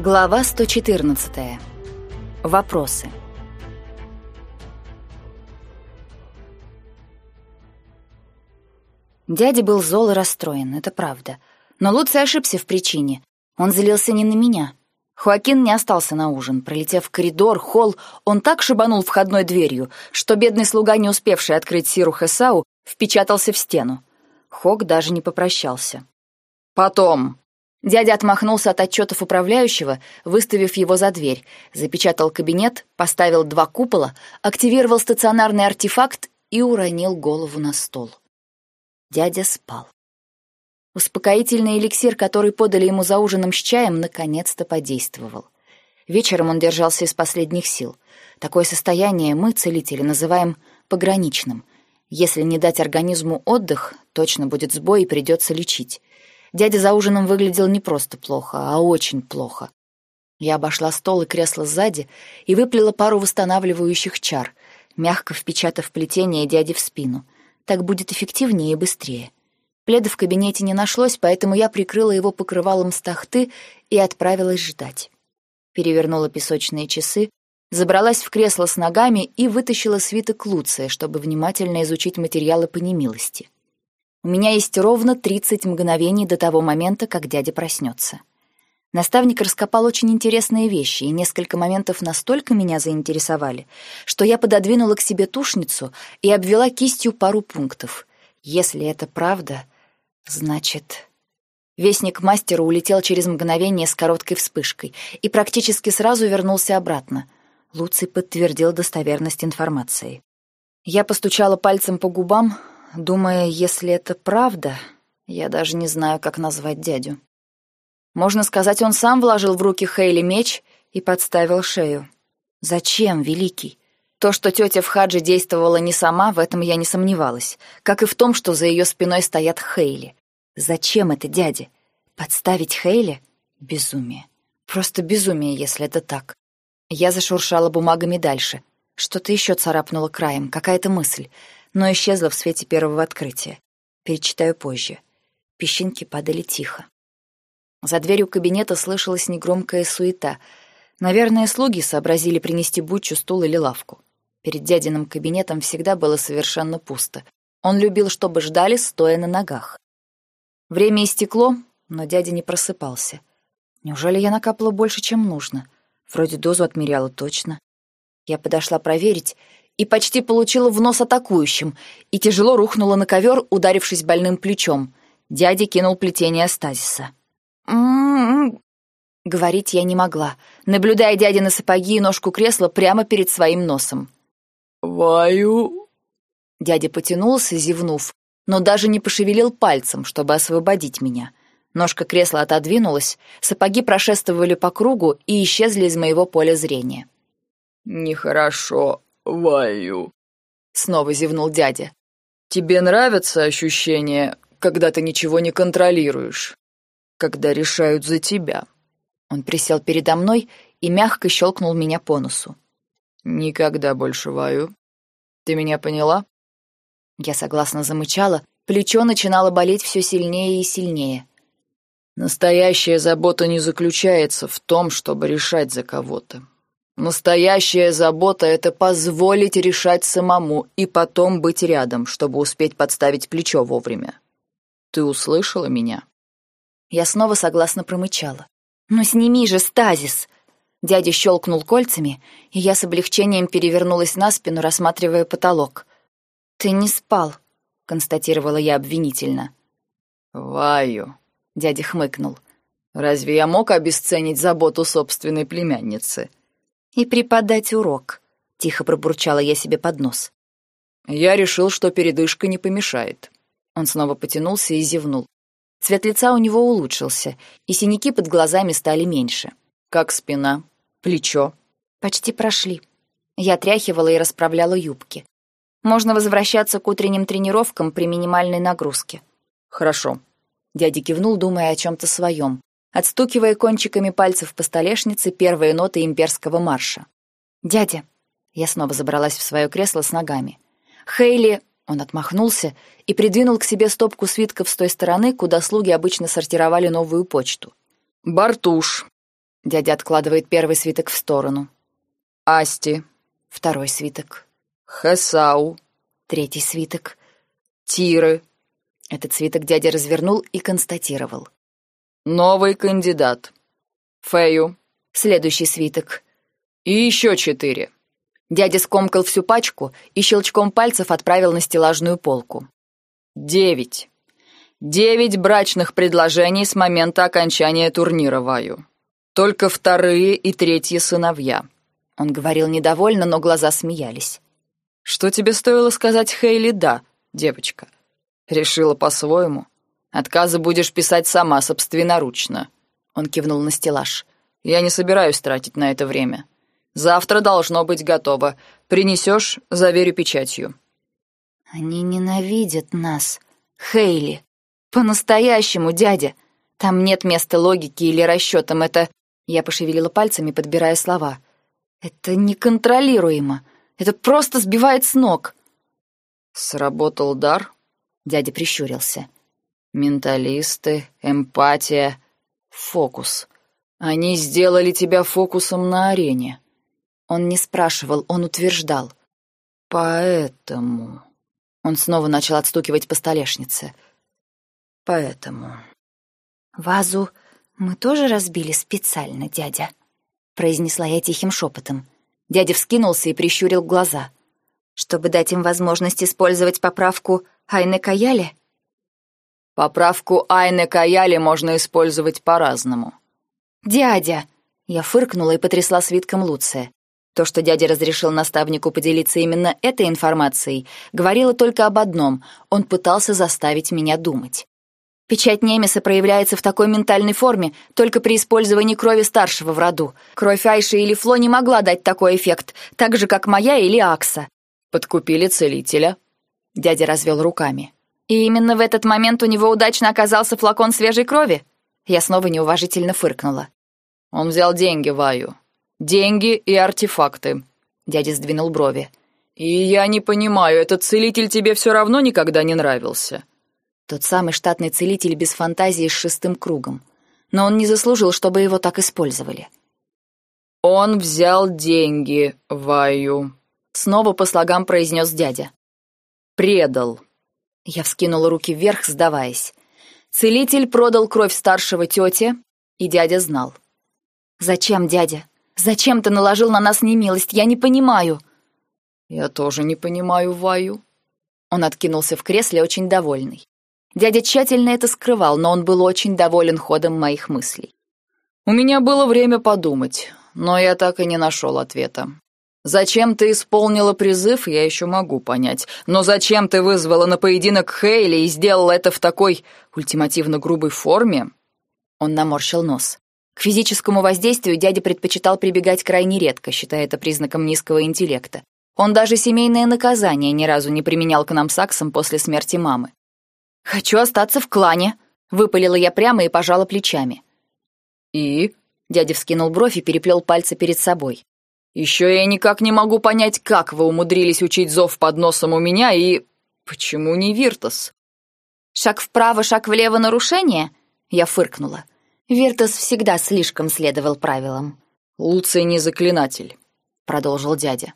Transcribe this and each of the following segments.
Глава 114. Вопросы. Дядя был зол и расстроен, это правда. Но Луций ошибся в причине. Он злился не на меня. Хоакин не остался на ужин. Пролетев в коридор, холл, он так шибанул входной дверью, что бедный слуга, не успевший открыть Сиру Хесау, впечатался в стену. Хок даже не попрощался. «Потом!» Дядя отмахнулся от отчетов управляющего, выставив его за дверь, запечатал кабинет, поставил два купола, активировал стационарный артефакт и уронил голову на стол. Дядя спал. Успокоительный эликсир, который подали ему за ужином с чаем, наконец-то подействовал. Вечером он держался из последних сил. Такое состояние мы, целители, называем пограничным. Если не дать организму отдых, точно будет сбой и придется лечить. Дядя за ужином выглядел не просто плохо, а очень плохо. Я обошла стол и кресло сзади и выплела пару восстанавливающих чар, мягко впечатав плетение дяди в спину. Так будет эффективнее и быстрее. Пледа в кабинете не нашлось, поэтому я прикрыла его покрывалом с тахты и отправилась ждать. Перевернула песочные часы, забралась в кресло с ногами и вытащила свиток Луция, чтобы внимательно изучить материалы по немилости. У меня есть ровно 30 мгновений до того момента, как дядя проснется. Наставник раскопал очень интересные вещи, и несколько моментов настолько меня заинтересовали, что я пододвинула к себе тушницу и обвела кистью пару пунктов. Если это правда, значит... Вестник мастера улетел через мгновение с короткой вспышкой и практически сразу вернулся обратно. Луций подтвердил достоверность информации. Я постучала пальцем по губам, думая, если это правда, я даже не знаю, как назвать дядю. Можно сказать, он сам вложил в руки Хейли меч и подставил шею. Зачем, великий? То, что тетя в Хадже действовала не сама, в этом я не сомневалась, как и в том, что за ее спиной стоят Хейли. Зачем это дяде? Подставить Хейли? Безумие. Просто безумие, если это так. Я зашуршала бумагами дальше. Что-то еще царапнуло краем, какая-то мысль но исчезла в свете первого открытия. Перечитаю позже. Песчинки падали тихо. За дверью кабинета слышалась негромкая суета. Наверное, слуги сообразили принести бучу, стул или лавку. Перед дядиным кабинетом всегда было совершенно пусто. Он любил, чтобы ждали, стоя на ногах. Время истекло, но дядя не просыпался. Неужели я накапала больше, чем нужно? Вроде дозу отмеряла точно. Я подошла проверить и почти получила в нос атакующим, и тяжело рухнула на ковер, ударившись больным плечом. Дядя кинул плетение стазиса. «М-м-м». Говорить я не могла, наблюдая дядя на сапоги и ножку кресла прямо перед своим носом. «Ваю...» Дядя потянулся, зевнув, но даже не пошевелил пальцем, чтобы освободить меня. Ножка кресла отодвинулась, сапоги прошествовали по кругу и исчезли из моего поля зрения. «Нехорошо, Ваю. Снова зевнул дядя. Тебе нравится ощущение, когда ты ничего не контролируешь? Когда решают за тебя? Он присел передо мной и мягко щелкнул меня по носу. Никогда больше, Ваю. Ты меня поняла? Я согласно замычала, плечо начинало болеть все сильнее и сильнее. Настоящая забота не заключается в том, чтобы решать за кого-то. Настоящая забота — это позволить решать самому и потом быть рядом, чтобы успеть подставить плечо вовремя. Ты услышала меня? Я снова согласно промычала. «Ну сними же стазис!» Дядя щелкнул кольцами, и я с облегчением перевернулась на спину, рассматривая потолок. «Ты не спал», — констатировала я обвинительно. «Ваю», — дядя хмыкнул. «Разве я мог обесценить заботу собственной племянницы?» И преподать урок», — тихо пробурчала я себе под нос. «Я решил, что передышка не помешает». Он снова потянулся и зевнул. Цвет лица у него улучшился, и синяки под глазами стали меньше. «Как спина? Плечо?» «Почти прошли». Я тряхивала и расправляла юбки. Можно возвращаться к утренним тренировкам при минимальной нагрузке. «Хорошо». Дядя кивнул, думая о чем-то своем отстукивая кончиками пальцев по столешнице первые ноты имперского марша. «Дядя!» Я снова забралась в свое кресло с ногами. «Хейли...» Он отмахнулся и придвинул к себе стопку свитков с той стороны, куда слуги обычно сортировали новую почту. «Бартуш!» Дядя откладывает первый свиток в сторону. Асти. Второй свиток. Хесау. Третий свиток. Тиры. Этот свиток дядя развернул и констатировал. Новый кандидат. Фэю. Следующий свиток. И еще четыре. Дядя скомкал всю пачку и щелчком пальцев отправил на стеллажную полку. Девять. Девять брачных предложений с момента окончания турнира Ваю. Только вторые и третьи сыновья. Он говорил недовольно, но глаза смеялись. Что тебе стоило сказать Хейли «да», девочка? Решила по-своему. Отказы будешь писать сама, собственноручно. Он кивнул на стеллаж. Я не собираюсь тратить на это время. Завтра должно быть готово. Принесешь, заверю печатью». «Они ненавидят нас. Хейли. По-настоящему, дядя. Там нет места логики или расчетам. Это...» Я пошевелила пальцами, подбирая слова. «Это неконтролируемо. Это просто сбивает с ног». «Сработал дар?» Дядя прищурился. «Менталисты, эмпатия, фокус. Они сделали тебя фокусом на арене. Он не спрашивал, он утверждал. «Поэтому...» Он снова начал отстукивать по столешнице. «Поэтому...» «Вазу мы тоже разбили специально, дядя», — произнесла я тихим шепотом. Дядя вскинулся и прищурил глаза. «Чтобы дать им возможность использовать поправку Айне Каяли?» «Поправку Айне Каяли можно использовать по-разному». «Дядя!» — я фыркнула и потрясла свитком Луция. То, что дядя разрешил наставнику поделиться именно этой информацией, говорило только об одном — он пытался заставить меня думать. Печать Немеса проявляется в такой ментальной форме только при использовании крови старшего в роду. Кровь Айши или Фло не могла дать такой эффект, так же, как моя или Акса. «Подкупили целителя», — дядя развел руками. «И именно в этот момент у него удачно оказался флакон свежей крови?» Я снова неуважительно фыркнула. «Он взял деньги Ваю. Деньги и артефакты. Дядя сдвинул брови. И я не понимаю, этот целитель тебе все равно никогда не нравился. Тот самый штатный целитель без фантазии с шестым кругом. Но он не заслужил, чтобы его так использовали. Он взял деньги, Ваю. Снова по слогам произнес дядя. Предал. Я вскинула руки вверх, сдаваясь. Целитель продал кровь старшего тете, и дядя знал. «Зачем, дядя? Зачем ты наложил на нас немилость? Я не понимаю». «Я тоже не понимаю, Ваю». Он откинулся в кресле, очень довольный. Дядя тщательно это скрывал, но он был очень доволен ходом моих мыслей. «У меня было время подумать, но я так и не нашел ответа. Зачем ты исполнила призыв, я еще могу понять. Но зачем ты вызвала на поединок Хейли и сделала это в такой ультимативно грубой форме?» Он наморщил нос. К физическому воздействию дядя предпочитал прибегать крайне редко, считая это признаком низкого интеллекта. Он даже семейное наказание ни разу не применял к нам саксам после смерти мамы. «Хочу остаться в клане», — выпалила я прямо и пожала плечами. «И?» — дядя вскинул бровь и переплел пальцы перед собой. «Еще я никак не могу понять, как вы умудрились учить зов под носом у меня и... Почему не Виртас?» «Шаг вправо, шаг влево нарушение?» — я фыркнула. Виртас всегда слишком следовал правилам. «Луций не заклинатель», — продолжил дядя.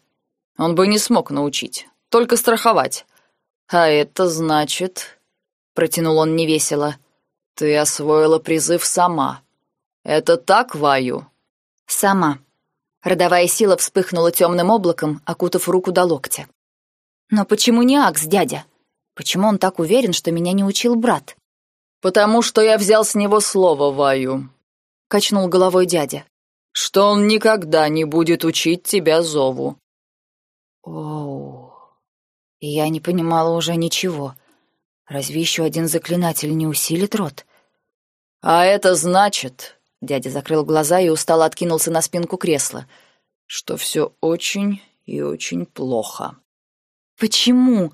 «Он бы не смог научить, только страховать. А это значит...» — протянул он невесело. «Ты освоила призыв сама. Это так, Ваю?» «Сама». Родовая сила вспыхнула темным облаком, окутав руку до локтя. «Но почему не Акс, дядя? Почему он так уверен, что меня не учил брат?» «Потому что я взял с него слово Ваю», — качнул головой дядя, «что он никогда не будет учить тебя зову». Оу, и я не понимала уже ничего. Разве еще один заклинатель не усилит рот? «А это значит...» — дядя закрыл глаза и устало откинулся на спинку кресла, «что все очень и очень плохо». «Почему?»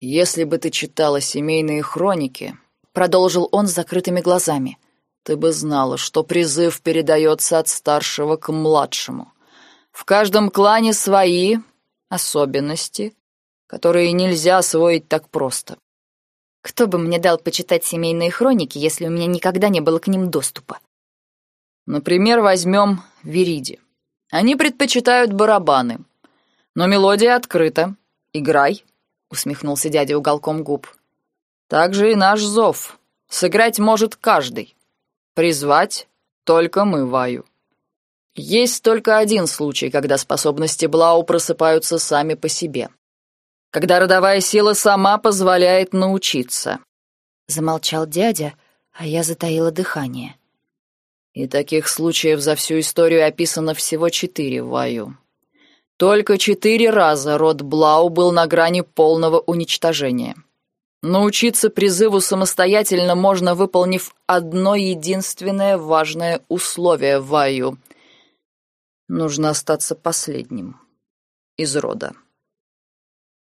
«Если бы ты читала семейные хроники, продолжил он с закрытыми глазами. Ты бы знала, что призыв передается от старшего к младшему. В каждом клане свои особенности, которые нельзя освоить так просто. Кто бы мне дал почитать семейные хроники, если у меня никогда не было к ним доступа? Например, возьмем Вериди. Они предпочитают барабаны. Но мелодия открыта. Играй, усмехнулся дядя уголком губ. Так же и наш зов. Сыграть может каждый. Призвать только мы, Ваю. Есть только один случай, когда способности Блау просыпаются сами по себе. Когда родовая сила сама позволяет научиться. Замолчал дядя, а я затаила дыхание. И таких случаев за всю историю описано всего четыре, Ваю. Только четыре раза род Блау был на грани полного уничтожения. Научиться призыву самостоятельно можно, выполнив одно единственное важное условие, Ваю. Нужно остаться последним из рода.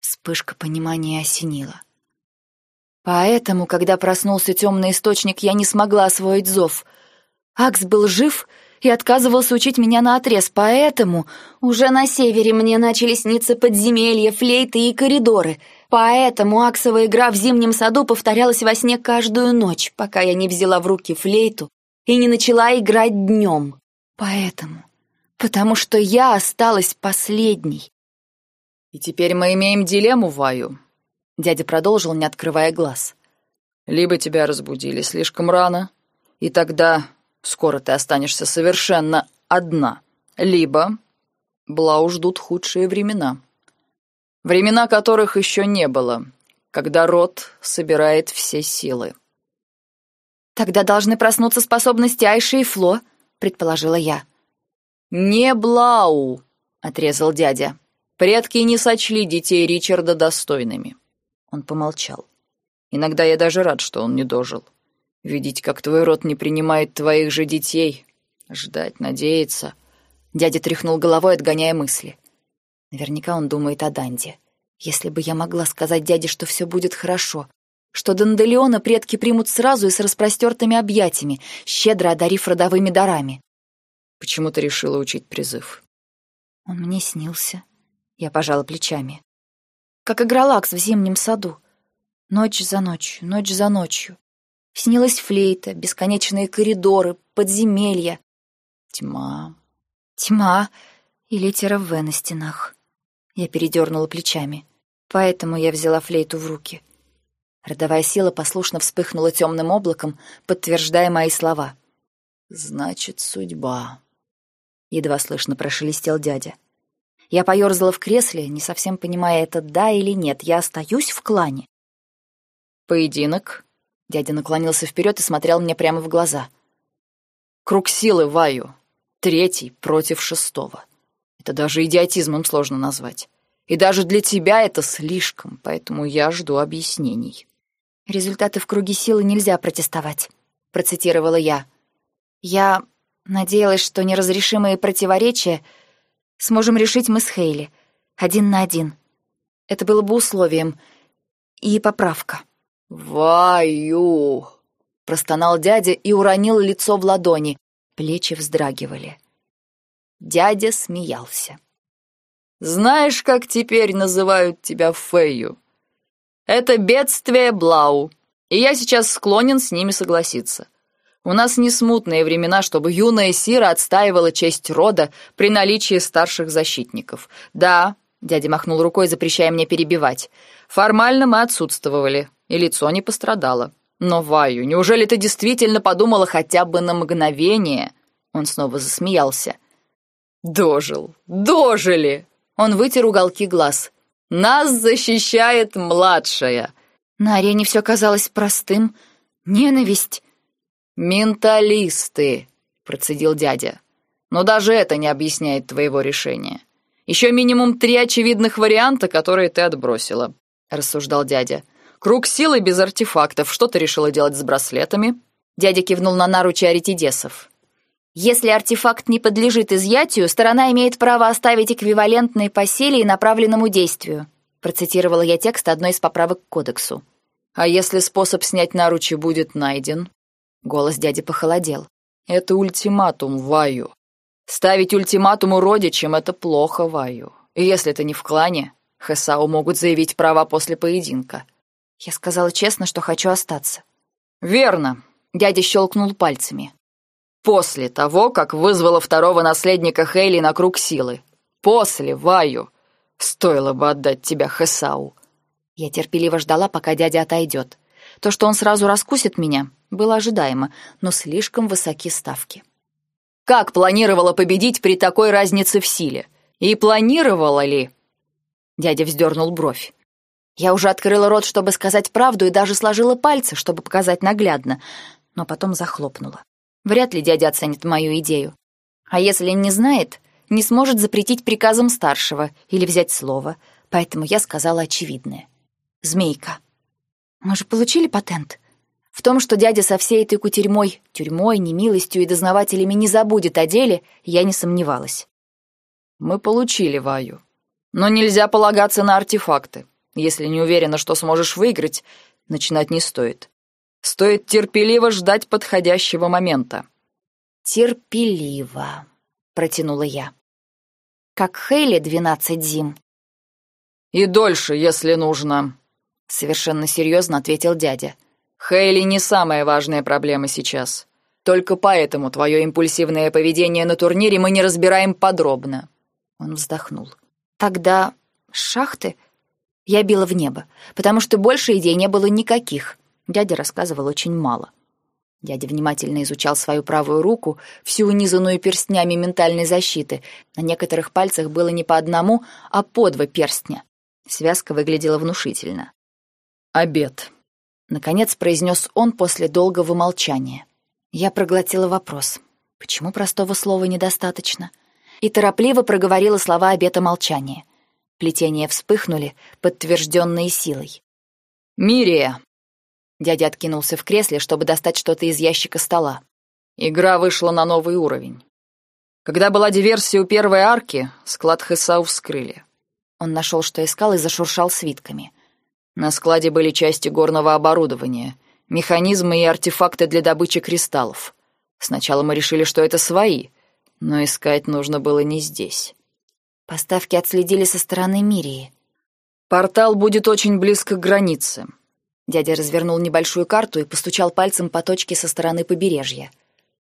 Вспышка понимания осенила. Поэтому, когда проснулся темный источник, я не смогла освоить зов — Акс был жив и отказывался учить меня на отрез, поэтому уже на севере мне начали сниться подземелья, флейты и коридоры. Поэтому аксовая игра в зимнем саду повторялась во сне каждую ночь, пока я не взяла в руки флейту и не начала играть днем. Поэтому, потому что я осталась последней. «И теперь мы имеем дилемму, Ваю», — дядя продолжил, не открывая глаз. «Либо тебя разбудили слишком рано, и тогда Скоро ты останешься совершенно одна. Либо Блау ждут худшие времена. Времена которых еще не было, когда род собирает все силы. «Тогда должны проснуться способности Айши и Фло», — предположила я. «Не Блау», — отрезал дядя. «Предки не сочли детей Ричарда достойными». Он помолчал. «Иногда я даже рад, что он не дожил. Видеть, как твой род не принимает твоих же детей. Ждать, надеяться. Дядя тряхнул головой, отгоняя мысли. Наверняка он думает о Данде. Если бы я могла сказать дяде, что все будет хорошо, что Данделеона предки примут сразу и с распростертыми объятиями, щедро одарив родовыми дарами. Почему ты решила учить призыв? Он мне снился. Я пожала плечами. Как игролакс в зимнем саду. Ночь за ночью, ночь за ночью. Снилась флейта, бесконечные коридоры, подземелья. Тьма. Тьма и литера «В» на стенах. Я передернула плечами. Поэтому я взяла флейту в руки. Родовая сила послушно вспыхнула темным облаком, подтверждая мои слова. «Значит, судьба», — едва слышно прошелестел дядя. Я поёрзала в кресле, не совсем понимая, это да или нет. Я остаюсь в клане. «Поединок Дядя наклонился вперед и смотрел мне прямо в глаза. «Круг силы, Ваю. Третий против шестого. Это даже идиотизмом сложно назвать. И даже для тебя это слишком, поэтому я жду объяснений». «Результаты в круге силы нельзя протестовать», — процитировала я. «Я надеялась, что неразрешимые противоречия сможем решить мы с Хейли, один на один. Это было бы условием. И поправка». «Ваю!» — простонал дядя и уронил лицо в ладони. Плечи вздрагивали. Дядя смеялся. «Знаешь, как теперь называют тебя Фэю? Это бедствие Блау, и я сейчас склонен с ними согласиться. У нас не смутные времена, чтобы юная Сира отстаивала честь рода при наличии старших защитников. Да, дядя махнул рукой, запрещая мне перебивать. Формально мы отсутствовали, и лицо не пострадало. Но, Ваю, неужели ты действительно подумала хотя бы на мгновение? Он снова засмеялся. Дожил, дожили! Он вытер уголки глаз. Нас защищает младшая. На арене все казалось простым. Ненависть. Менталисты, процедил дядя. Но даже это не объясняет твоего решения. Еще минимум три очевидных варианта, которые ты отбросила, рассуждал дядя. Круг силы без артефактов. Что ты решила делать с браслетами?» Дядя кивнул на наручи аритидесов. «Если артефакт не подлежит изъятию, сторона имеет право оставить эквивалентные по силе и направленному действию», процитировала я текст одной из поправок к кодексу. «А если способ снять наручи будет найден?» Голос дяди похолодел. «Это ультиматум, Ваю. Ставить ультиматум уродичам — это плохо, Ваю. И если это не в клане, Хесау могут заявить права после поединка. Я сказала честно, что хочу остаться. «Верно», — дядя щелкнул пальцами. После того, как вызвала второго наследника Хейли на круг силы. После, Ваю. Стоило бы отдать тебя Хесау. Я терпеливо ждала, пока дядя отойдет. То, что он сразу раскусит меня, было ожидаемо, но слишком высоки ставки. Как планировала победить при такой разнице в силе? И планировала ли? Дядя вздернул бровь. Я уже открыла рот, чтобы сказать правду, и даже сложила пальцы, чтобы показать наглядно, но потом захлопнула. Вряд ли дядя оценит мою идею. А если не знает, не сможет запретить приказом старшего или взять слово, поэтому я сказала очевидное. «Змейка». Мы же получили патент. В том, что дядя со всей этой кутерьмой, тюрьмой, немилостью и дознавателями не забудет о деле, я не сомневалась. Мы получили Ваю. Но нельзя полагаться на артефакты. Если не уверена, что сможешь выиграть, начинать не стоит. Стоит терпеливо ждать подходящего момента. «Терпеливо», — протянула я. «Как Хейли двенадцать зим». «И дольше, если нужно», — совершенно серьезно ответил дядя. «Хейли не самая важная проблема сейчас. Только поэтому твое импульсивное поведение на турнире мы не разбираем подробно». Он вздохнул. «Тогда шахты?» Я била в небо, потому что больше идей не было никаких. Дядя рассказывал очень мало. Дядя внимательно изучал свою правую руку, всю унизанную перстнями ментальной защиты. На некоторых пальцах было не по одному, а по два перстня. Связка выглядела внушительно. «Обед», — наконец произнес он после долгого молчания. Я проглотила вопрос. Почему простого слова недостаточно? И торопливо проговорила слова обета молчания. Плетения вспыхнули, подтвержденные силой. «Мирия!» Дядя откинулся в кресле, чтобы достать что-то из ящика стола. Игра вышла на новый уровень. Когда была диверсия у первой арки, склад Хесау вскрыли. Он нашел, что искал, и зашуршал свитками. На складе были части горного оборудования, механизмы и артефакты для добычи кристаллов. Сначала мы решили, что это свои, но искать нужно было не здесь. Поставки отследили со стороны Мирии. Портал будет очень близко к границе. Дядя развернул небольшую карту и постучал пальцем по точке со стороны побережья.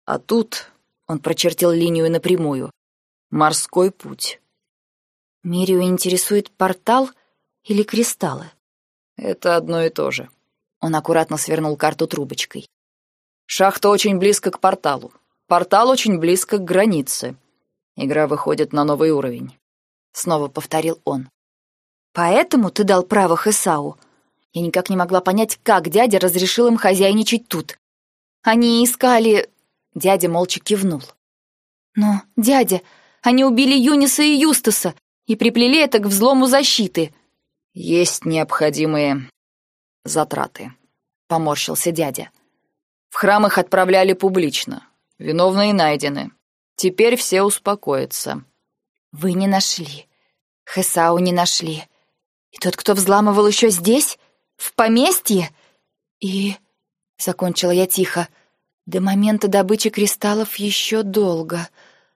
А тут он прочертил линию напрямую. Морской путь. Мирию интересует портал или кристаллы? Это одно и то же. Он аккуратно свернул карту трубочкой. Шахта очень близко к порталу. Портал очень близко к границе. Игра выходит на новый уровень. Снова повторил он. Поэтому ты дал право Хесау? Я никак не могла понять, как дядя разрешил им хозяйничать тут. Они искали... Дядя молча кивнул. Но, дядя, они убили Юниса и Юстаса и приплели это к взлому защиты. Есть необходимые затраты, поморщился дядя. В храм их отправляли публично. Виновные найдены. Теперь все успокоятся. Вы не нашли. Хесау не нашли. И тот, кто взламывал еще здесь? В поместье? И... Закончила я тихо. До момента добычи кристаллов еще долго.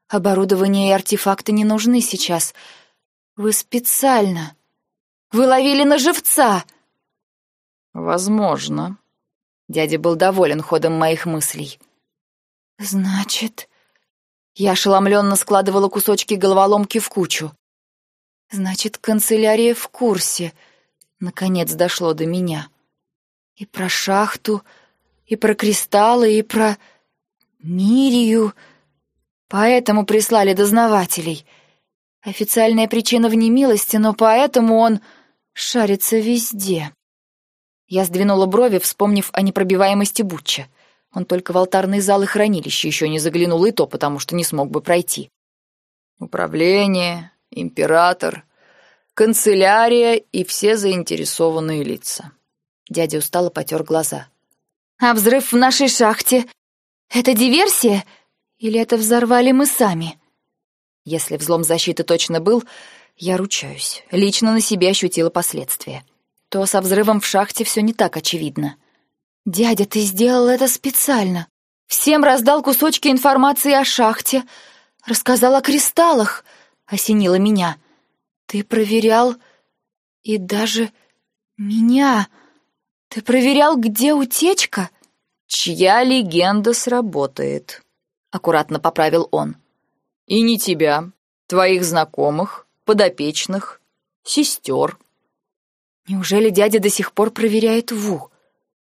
Оборудование и артефакты не нужны сейчас. Вы специально. Вы ловили на живца. Возможно. Дядя был доволен ходом моих мыслей. Значит... Я ошеломленно складывала кусочки головоломки в кучу. Значит, канцелярия в курсе. Наконец дошло до меня. И про шахту, и про кристаллы, и про... Мирию. Поэтому прислали дознавателей. Официальная причина в немилости, но поэтому он шарится везде. Я сдвинула брови, вспомнив о непробиваемости Бутча. Он только в алтарный зал и хранилище еще не заглянул, и то потому, что не смог бы пройти. Управление, император, канцелярия и все заинтересованные лица. Дядя устало потер глаза. «А взрыв в нашей шахте — это диверсия? Или это взорвали мы сами?» Если взлом защиты точно был, я ручаюсь. Лично на себе ощутила последствия. То со взрывом в шахте все не так очевидно. «Дядя, ты сделал это специально. Всем раздал кусочки информации о шахте, рассказал о кристаллах», — осенило меня. «Ты проверял и даже меня. Ты проверял, где утечка?» «Чья легенда сработает?» — аккуратно поправил он. «И не тебя, твоих знакомых, подопечных, сестер». Неужели дядя до сих пор проверяет Ву?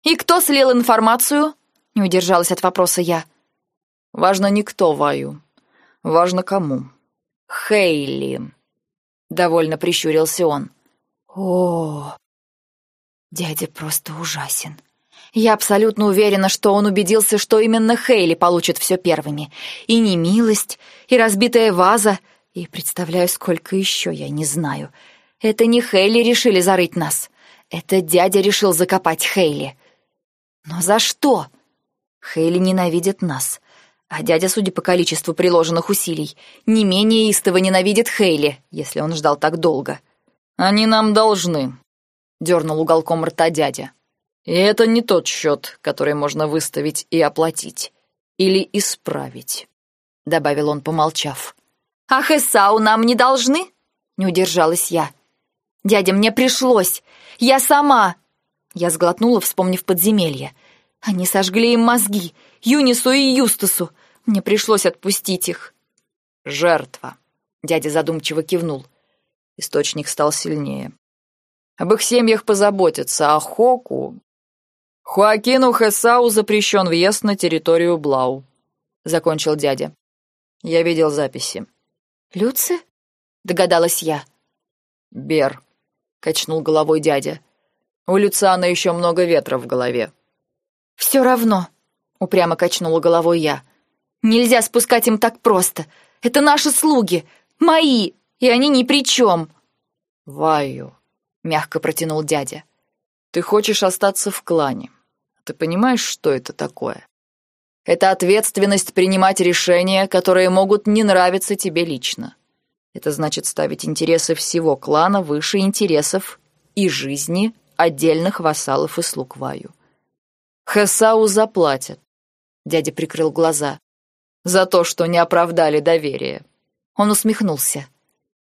«И кто слил информацию?» — не удержалась от вопроса я. «Важно не кто, Ваю. Важно кому». «Хейли», — довольно прищурился он. «О, дядя просто ужасен. Я абсолютно уверена, что он убедился, что именно Хейли получит все первыми. И немилость, и разбитая ваза, и представляю, сколько еще я не знаю. Это не Хейли решили зарыть нас. Это дядя решил закопать Хейли. Но за что? Хейли ненавидит нас. А дядя, судя по количеству приложенных усилий, не менее истово ненавидит Хейли, если он ждал так долго. «Они нам должны», — дернул уголком рта дядя. «И это не тот счет, который можно выставить и оплатить. Или исправить», — добавил он, помолчав. «А Хесау нам не должны?» — не удержалась я. «Дядя, мне пришлось! Я сама!» Я сглотнула, вспомнив подземелье. Они сожгли им мозги, Юнису и Юстасу. Мне пришлось отпустить их. «Жертва», — дядя задумчиво кивнул. Источник стал сильнее. Об их семьях позаботятся, а Хоку... Хуакину Хесау запрещен въезд на территорию Блау, закончил дядя. Я видел записи. Люци? Догадалась я. Бер, качнул головой дядя. У Люциана еще много ветра в голове. Все равно, упрямо качнула головой я. Нельзя спускать им так просто. Это наши слуги, мои, и они ни при чем. «Ваю», — мягко протянул дядя, — «ты хочешь остаться в клане. Ты понимаешь, что это такое? Это ответственность принимать решения, которые могут не нравиться тебе лично. Это значит ставить интересы всего клана выше интересов и жизни отдельных вассалов и слуг Ваю. Хесау заплатят. Дядя прикрыл глаза. За то, что не оправдали доверие. Он усмехнулся.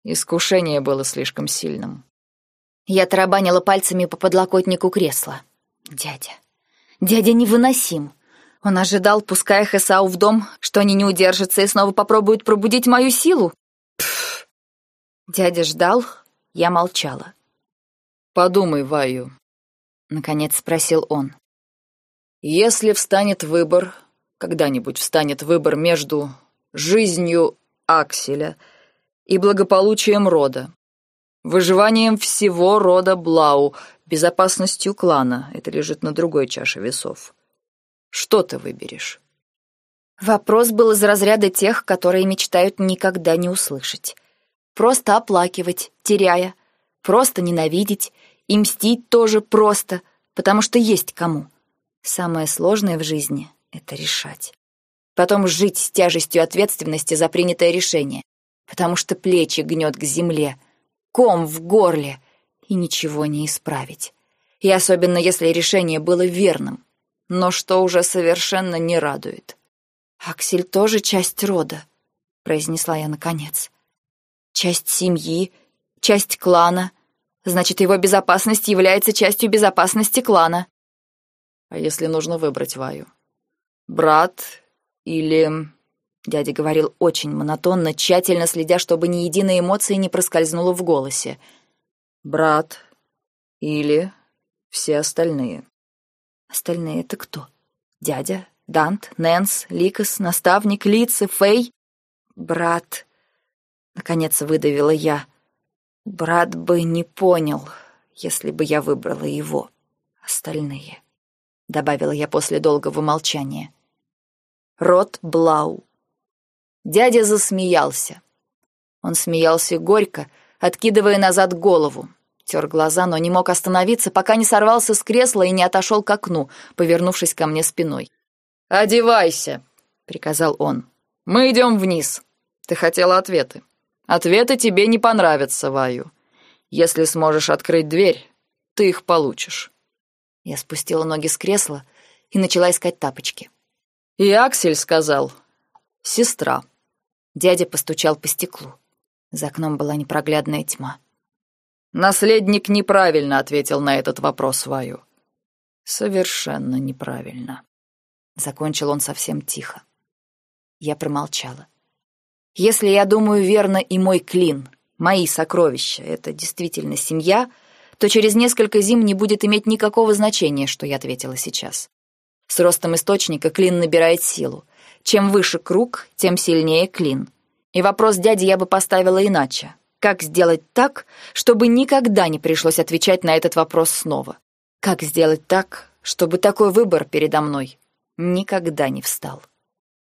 Искушение было слишком сильным. Я тарабанила пальцами по подлокотнику кресла. Дядя. Дядя невыносим. Он ожидал, пуская Хесау в дом, что они не удержатся и снова попробуют пробудить мою силу. Пф. Дядя ждал, я молчала. «Подумай, Ваю», — наконец спросил он. «Если встанет выбор, когда-нибудь встанет выбор между жизнью Акселя — и благополучием рода, выживанием всего рода Блау, безопасностью клана. Это лежит на другой чаше весов. Что ты выберешь? Вопрос был из разряда тех, которые мечтают никогда не услышать. Просто оплакивать, теряя, просто ненавидеть и мстить тоже просто, потому что есть кому. Самое сложное в жизни — это решать. Потом жить с тяжестью ответственности за принятое решение, потому что плечи гнет к земле, ком в горле, и ничего не исправить. И особенно если решение было верным, но что уже совершенно не радует. «Аксель тоже часть рода», — произнесла я наконец. «Часть семьи, часть клана. Значит, его безопасность является частью безопасности клана». «А если нужно выбрать Ваю? Брат или Дядя говорил очень монотонно, тщательно следя, чтобы ни единой эмоции не проскользнуло в голосе. «Брат или все остальные». «Остальные — это кто? Дядя? Дант? Нэнс? Ликас? Наставник? Лица? Фэй?» «Брат...» — наконец выдавила я. «Брат бы не понял, если бы я выбрала его. Остальные...» — добавила я после долгого молчания. «Рот Блау». Дядя засмеялся. Он смеялся горько, откидывая назад голову. Тер глаза, но не мог остановиться, пока не сорвался с кресла и не отошел к окну, повернувшись ко мне спиной. «Одевайся», — приказал он. «Мы идем вниз. Ты хотела ответы. Ответы тебе не понравятся, Ваю. Если сможешь открыть дверь, ты их получишь». Я спустила ноги с кресла и начала искать тапочки. И Аксель сказал «сестра». Дядя постучал по стеклу. За окном была непроглядная тьма. Наследник неправильно ответил на этот вопрос Ваю. Совершенно неправильно. Закончил он совсем тихо. Я промолчала. Если я думаю верно и мой клин, мои сокровища — это действительно семья, то через несколько зим не будет иметь никакого значения, что я ответила сейчас. С ростом источника клин набирает силу. Чем выше круг, тем сильнее клин. И вопрос дяди я бы поставила иначе. Как сделать так, чтобы никогда не пришлось отвечать на этот вопрос снова? Как сделать так, чтобы такой выбор передо мной никогда не встал?